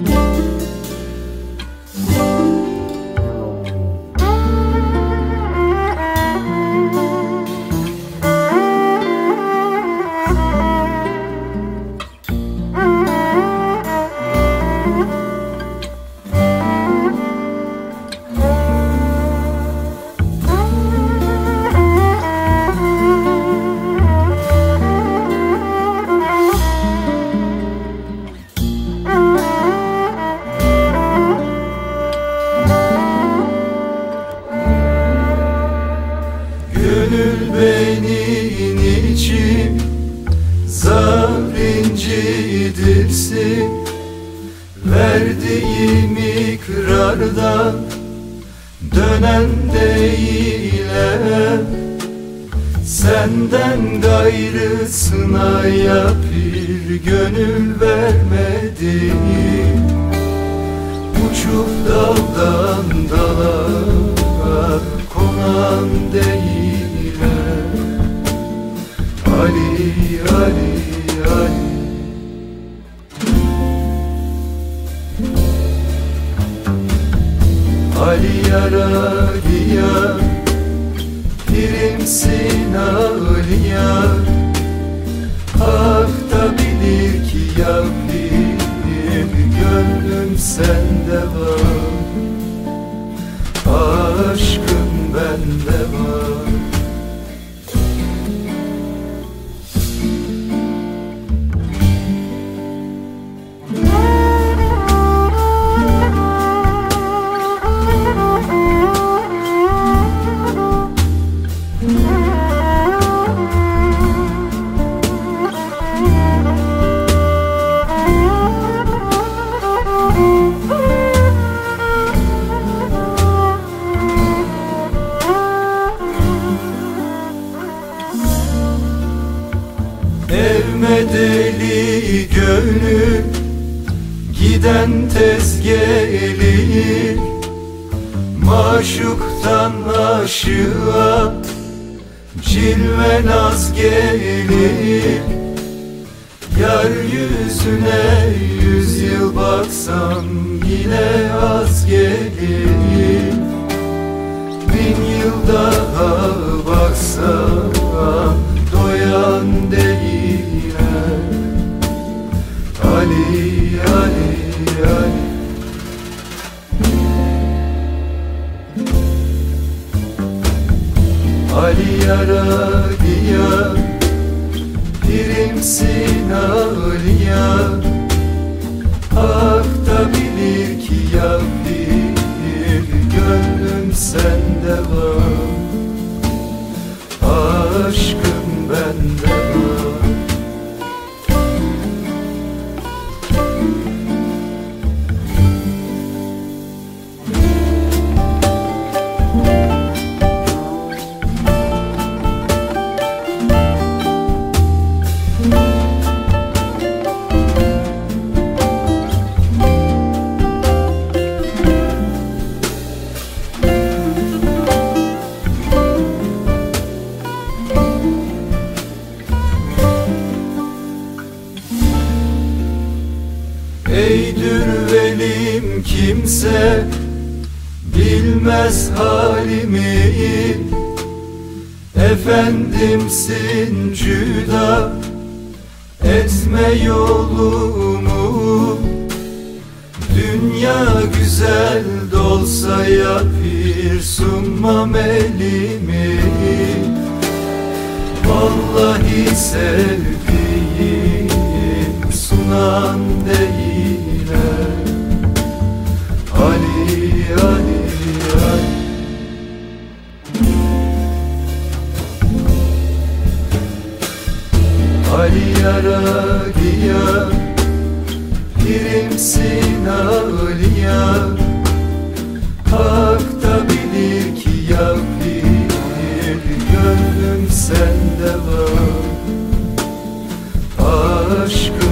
Gönül benim için zar incidirsin Verdiğim ikrardan dönen değilim Senden gayrısına ya bir gönül vermedim Uçup daldan dala Ali yar, Ali yar Pirimsin Ali yar. Hak da bilir ki yapayım Gönlüm sende var Evme deli gönül Giden tez gelir. Maşuktan aşığa Cilve naz gelir. Yar yüzüne yüz Ali yar, Ali yar Pirimsin Ali yar Hak da bilir ki ya bir Gönlüm sende var. Aşkım bende Eydir velim kimse Bilmez halimi. Efendimsin cüda Etme yolumu. Dünya güzel dolsa yapır Sunmam elimi. Vallahi sevdiğim sunan değilim Aliyara giya Kirimsin aliya Hakta bilir ki yakir Gönlüm sende var. Aşkım